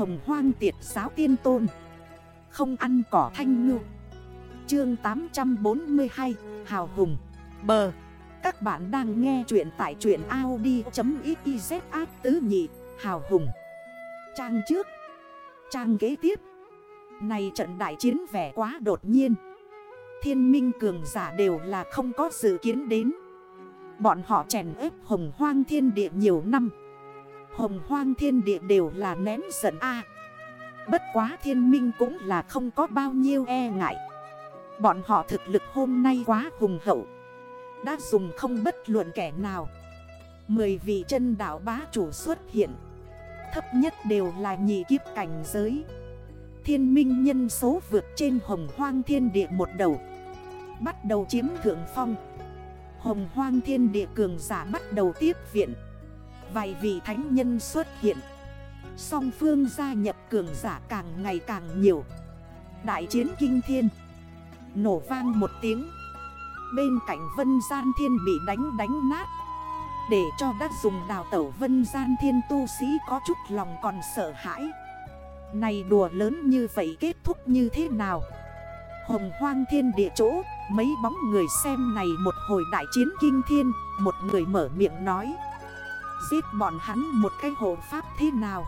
Hồng hoang tiệt giáo tiên tôn. Không ăn cỏ thanh ngư. Chương 842 Hào Hùng. Bờ. Các bạn đang nghe chuyện tại chuyện Audi.xyz áp tứ nhị, Hào Hùng. Trang trước. Trang kế tiếp. Này trận đại chiến vẻ quá đột nhiên. Thiên minh cường giả đều là không có dự kiến đến. Bọn họ chèn ép hồng hoang thiên địa nhiều năm. Hồng hoang thiên địa đều là nén giận a. Bất quá thiên minh cũng là không có bao nhiêu e ngại. Bọn họ thực lực hôm nay quá hùng hậu. Đã dùng không bất luận kẻ nào. Mười vị chân đảo bá chủ xuất hiện. Thấp nhất đều là nhị kiếp cảnh giới. Thiên minh nhân số vượt trên hồng hoang thiên địa một đầu. Bắt đầu chiếm thượng phong. Hồng hoang thiên địa cường giả bắt đầu tiếp viện. Vài vị thánh nhân xuất hiện. Song phương gia nhập cường giả càng ngày càng nhiều. Đại chiến kinh thiên. Nổ vang một tiếng. Bên cạnh vân gian thiên bị đánh đánh nát. Để cho đắc dùng đào tẩu vân gian thiên tu sĩ có chút lòng còn sợ hãi. Này đùa lớn như vậy kết thúc như thế nào? Hồng hoang thiên địa chỗ, Mấy bóng người xem này một hồi đại chiến kinh thiên, Một người mở miệng nói. Giết bọn hắn một cái hộ pháp thế nào?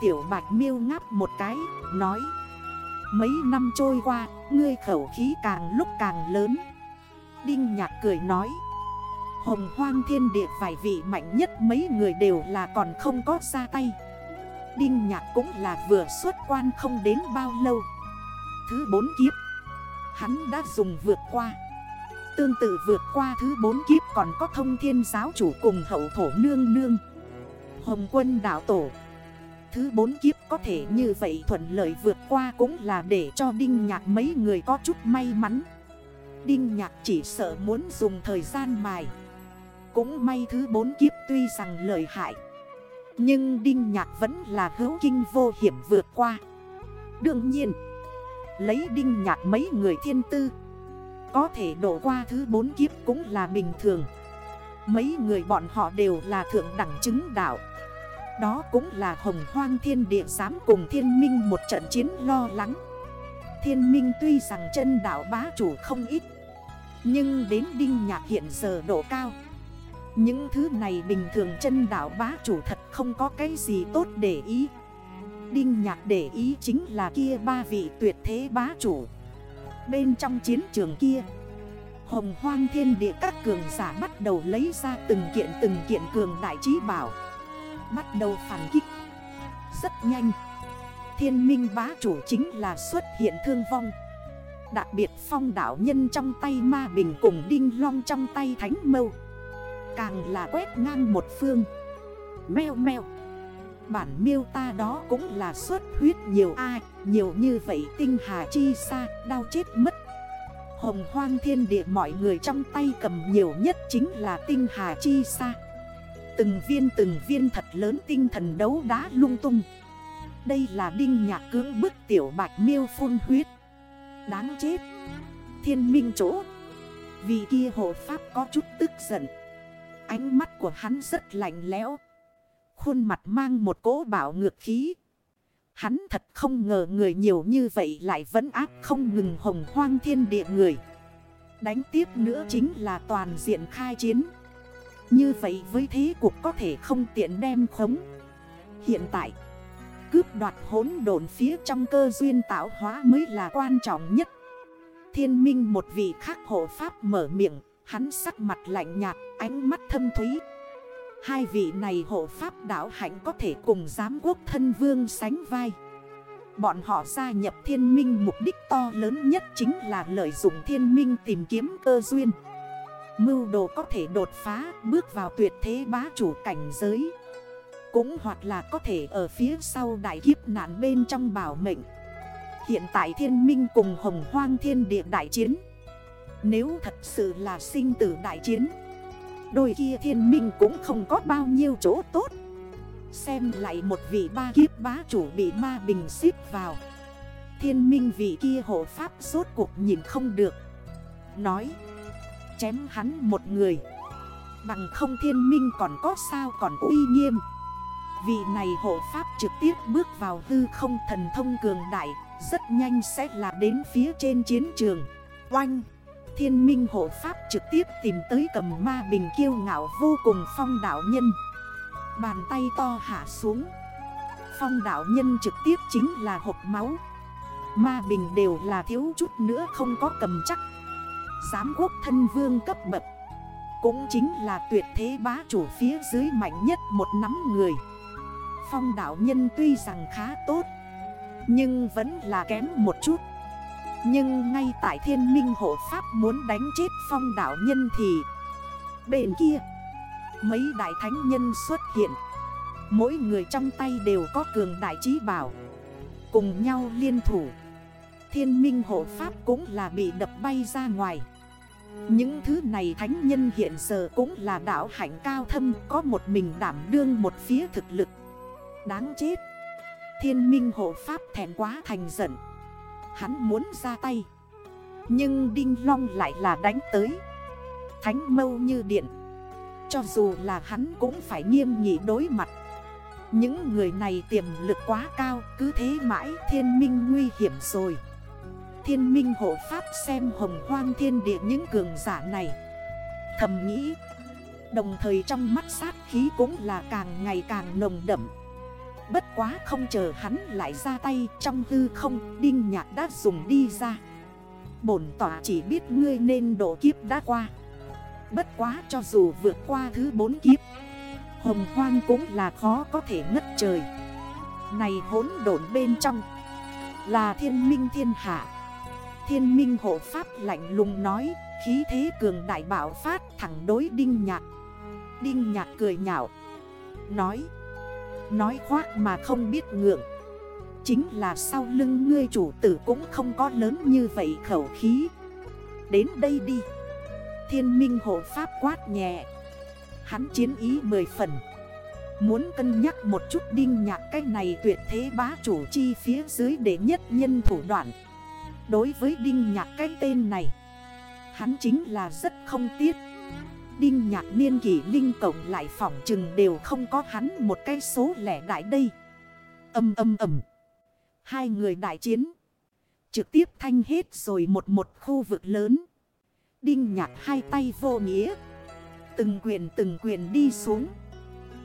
Tiểu bạch miêu ngáp một cái, Nói, Mấy năm trôi qua, Ngươi khẩu khí càng lúc càng lớn. Đinh nhạc cười nói, Hồng hoang thiên địa vài vị mạnh nhất, Mấy người đều là còn không có ra tay. Đinh nhạc cũng là vừa xuất quan không đến bao lâu. Thứ bốn kiếp, Hắn đã dùng vượt qua. Tương tự vượt qua thứ bốn kiếp còn có thông thiên giáo chủ cùng hậu thổ nương nương. Hồng quân đảo tổ. Thứ bốn kiếp có thể như vậy thuận lợi vượt qua cũng là để cho Đinh Nhạc mấy người có chút may mắn. Đinh Nhạc chỉ sợ muốn dùng thời gian mài. Cũng may thứ bốn kiếp tuy rằng lợi hại, Nhưng Đinh Nhạc vẫn là hữu kinh vô hiểm vượt qua. Đương nhiên, Lấy Đinh Nhạc mấy người thiên tư có thể đổ qua thứ bốn kiếp cũng là bình thường. Mấy người bọn họ đều là thượng đẳng chứng đạo. Đó cũng là hồng hoang thiên địa dám cùng thiên minh một trận chiến lo lắng. Thiên minh tuy rằng chân đạo bá chủ không ít, Nhưng đến đinh nhạc hiện giờ độ cao. Những thứ này bình thường chân đạo bá chủ thật không có cái gì tốt để ý. Đinh nhạc để ý chính là kia ba vị tuyệt thế bá chủ. Bên trong chiến trường kia. Hồng hoang thiên địa các cường giả bắt đầu lấy ra từng kiện từng kiện cường đại trí bảo. Bắt đầu phản kích. Rất nhanh. Thiên minh bá chủ chính là xuất hiện thương vong. Đặc biệt phong đảo nhân trong tay ma bình cùng đinh long trong tay thánh mâu. Càng là quét ngang một phương. Mèo mèo Bản miêu ta đó cũng là xuất huyết nhiều ai Nhiều như vậy tinh hà chi xa Đau chết mất. Hồng hoang thiên địa mọi người trong tay cầm nhiều nhất chính là tinh hà chi xa Từng viên từng viên thật lớn tinh thần đấu đá lung tung. Đây là đinh nhạc cưỡng bức tiểu bạch miêu phun huyết. Đáng chết. Thiên minh chỗ. Vì kia hộ pháp có chút tức giận. Ánh mắt của hắn rất lạnh lẽo. Khuôn mặt mang một cỗ bảo ngược khí. Hắn thật không ngờ người nhiều như vậy lại vẫn áp không ngừng hồng hoang thiên địa người. Đánh tiếp nữa chính là toàn diện khai chiến. Như vậy với thế cuộc có thể không tiện đem khống. Hiện tại, cướp đoạt hốn đồn phía trong cơ duyên tạo hóa mới là quan trọng nhất. Thiên minh một vị khắc hộ pháp mở miệng, hắn sắc mặt lạnh nhạt, ánh mắt thâm thúy. Hai vị này hộ pháp đảo hạnh có thể cùng giám quốc thân vương sánh vai. Bọn họ gia nhập thiên minh mục đích to lớn nhất chính là lợi dụng thiên minh tìm kiếm cơ duyên. Mưu đồ có thể đột phá, bước vào tuyệt thế bá chủ cảnh giới. Cũng hoặc là có thể ở phía sau đại kiếp nạn bên trong bảo mệnh. Hiện tại thiên minh cùng hồng hoang thiên địa đại chiến. Nếu thật sự là sinh tử đại chiến Đôi kia thiên minh cũng không có bao nhiêu chỗ tốt. Xem lại một vị ba kiếp bá chủ bị ma bình xếp vào. Thiên minh vị kia hộ pháp sốt cuộc nhìn không được. Nói, Chém hắn một người. Bằng không thiên minh còn có sao còn uy nghiêm. Vị này hộ pháp trực tiếp bước vào hư không thần thông cường đại, Rất nhanh sẽ là đến phía trên chiến trường. Oanh! Thiên minh hộ pháp trực tiếp tìm tới cầm ma bình kiêu ngạo vô cùng phong đảo nhân. Bàn tay to hạ xuống. Phong đảo nhân trực tiếp chính là hộp máu. Ma bình đều là thiếu chút nữa không có cầm chắc. Giám quốc thân vương cấp bậc. Cũng chính là tuyệt thế bá chủ phía dưới mạnh nhất một nắm người. Phong đảo nhân tuy rằng khá tốt, Nhưng vẫn là kém một chút. Nhưng ngay tại thiên minh hộ pháp muốn đánh chết phong đảo nhân thì Bên kia Mấy đại thánh nhân xuất hiện. Mỗi người trong tay đều có cường đại trí bảo, Cùng nhau liên thủ. Thiên minh hộ pháp cũng là bị đập bay ra ngoài. Những thứ này thánh nhân hiện giờ cũng là đảo hạnh cao thâm, Có một mình đảm đương một phía thực lực. Đáng chết. Thiên minh hộ pháp thẻn quá thành giận. Hắn muốn ra tay. Nhưng Đinh Long lại là đánh tới. Thánh mâu như điện. Cho dù là hắn cũng phải nghiêm nghị đối mặt. Những người này tiềm lực quá cao, Cứ thế mãi thiên minh nguy hiểm rồi. Thiên minh hộ pháp xem hồng hoang thiên địa những cường giả này. Thầm nghĩ, Đồng thời trong mắt sát khí cũng là càng ngày càng nồng đậm. Bất quá không chờ hắn lại ra tay, trong hư không, Đinh nhạc đã dùng đi ra. Bổn tỏa chỉ biết ngươi nên độ kiếp đã qua. Bất quá cho dù vượt qua thứ bốn kiếp, Hồng hoang cũng là khó có thể ngất trời. Này hốn độn bên trong, Là thiên minh thiên hạ. Thiên minh hộ pháp lạnh lùng nói, Khí thế cường đại bảo phát thẳng đối đinh nhạc. Đinh nhạc cười nhạo, Nói Nói khoác mà không biết ngượng. Chính là sau lưng ngươi chủ tử cũng không có lớn như vậy khẩu khí. Đến đây đi. Thiên minh hộ pháp quát nhẹ. Hắn chiến ý mười phần. Muốn cân nhắc một chút đinh nhạc cái này tuyệt thế bá chủ chi phía dưới để nhất nhân thủ đoạn. Đối với đinh nhạc cái tên này, Hắn chính là rất không tiếc. Đinh nhạc niên kỷ linh tổng lại phỏng chừng đều không có hắn một cái số lẻ đại đây. Âm âm ầm. Hai người đại chiến. Trực tiếp thanh hết rồi một một khu vực lớn. Đinh nhạc hai tay vô nghĩa. Từng quyền từng quyền đi xuống.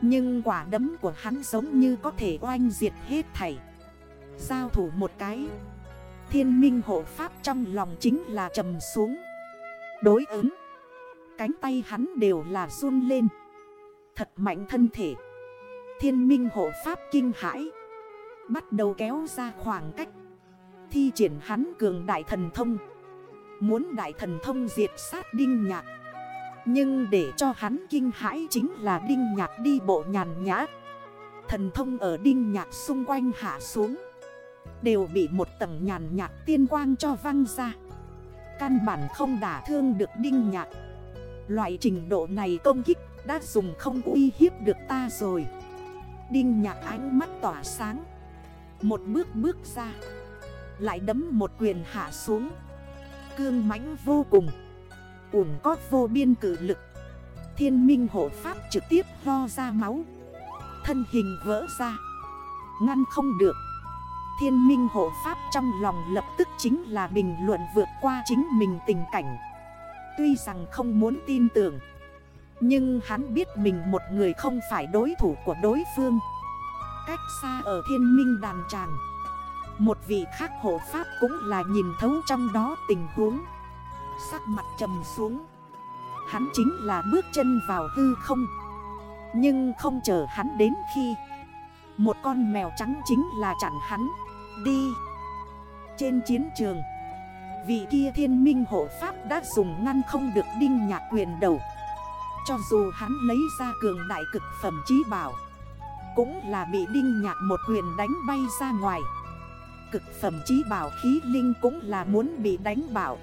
Nhưng quả đấm của hắn giống như có thể oanh diệt hết thảy. Giao thủ một cái. Thiên minh hộ pháp trong lòng chính là trầm xuống. Đối ứng cánh tay hắn đều là run lên. Thật mạnh thân thể. Thiên minh hộ pháp kinh hãi. Bắt đầu kéo ra khoảng cách. Thi triển hắn cường đại thần thông. Muốn đại thần thông diệt sát đinh nhạc. Nhưng để cho hắn kinh hãi chính là đinh nhạc đi bộ nhàn nhã. Thần thông ở đinh nhạc xung quanh hạ xuống. Đều bị một tầng nhàn nhạt tiên quang cho văng ra. Căn bản không đả thương được đinh nhạc. Loại trình độ này công kích đã dùng không uy hiếp được ta rồi. Đinh nhạc ánh mắt tỏa sáng. Một bước bước ra. Lại đấm một quyền hạ xuống. Cương mãnh vô cùng. Uổng có vô biên cử lực. Thiên minh hộ pháp trực tiếp ho ra máu. Thân hình vỡ ra. Ngăn không được. Thiên minh hộ pháp trong lòng lập tức chính là bình luận vượt qua chính mình tình cảnh. Tuy rằng không muốn tin tưởng, Nhưng hắn biết mình một người không phải đối thủ của đối phương. Cách xa ở thiên minh đàn tràng, Một vị khác hộ pháp cũng là nhìn thấu trong đó tình huống. Sắc mặt trầm xuống, Hắn chính là bước chân vào hư không. Nhưng không chờ hắn đến khi, Một con mèo trắng chính là chặn hắn Đi. Trên chiến trường vì kia thiên minh hộ pháp đã dùng ngăn không được đinh nhạc quyền đầu. Cho dù hắn lấy ra cường đại cực phẩm trí bảo, Cũng là bị đinh nhạc một quyền đánh bay ra ngoài. Cực phẩm trí bảo khí linh cũng là muốn bị đánh bảo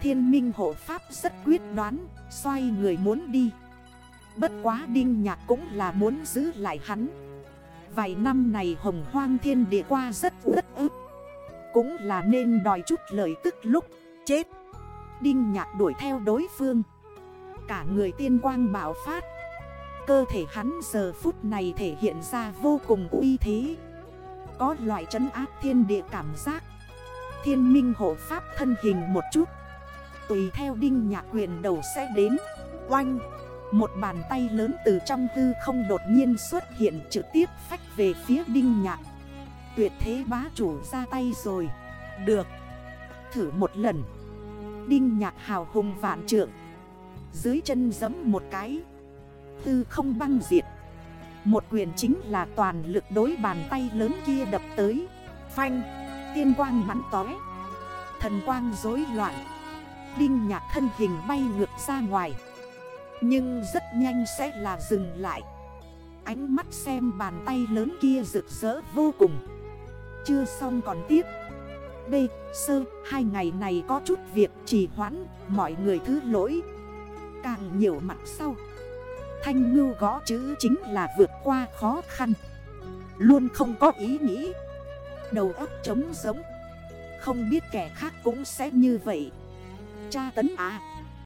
Thiên minh hộ pháp rất quyết đoán, Xoay người muốn đi. Bất quá đinh nhạc cũng là muốn giữ lại hắn. Vài năm này hồng hoang thiên địa qua rất rất cũng là nên đòi chút lời tức lúc, chết. Đinh nhạc đuổi theo đối phương. Cả người tiên quang bảo phát. Cơ thể hắn giờ phút này thể hiện ra vô cùng uy thế. Có loại trấn áp thiên địa cảm giác. Thiên minh hộ pháp thân hình một chút. Tùy theo đinh nhạc quyền đầu sẽ đến. Oanh! Một bàn tay lớn từ trong hư không đột nhiên xuất hiện trực tiếp phách về phía đinh nhạc. Tuyệt thế bá chủ ra tay rồi. Được. Thử một lần. Đinh nhạc hào hùng vạn trượng. Dưới chân giấm một cái. Tư không băng diệt. Một quyền chính là toàn lực đối bàn tay lớn kia đập tới. Phanh. Tiên quang bắn tói Thần quang rối loạn. Đinh nhạc thân hình bay ngược ra ngoài. Nhưng rất nhanh sẽ là dừng lại. Ánh mắt xem bàn tay lớn kia rực rỡ vô cùng. Chưa xong còn tiếp. B. Sơ, hai ngày này có chút việc trì hoãn, mọi người thứ lỗi. Càng nhiều mặt sau. Thanh ngưu gõ chữ chính là vượt qua khó khăn. Luôn không có ý nghĩ. Đầu óc trống giống Không biết kẻ khác cũng sẽ như vậy. Cha tấn à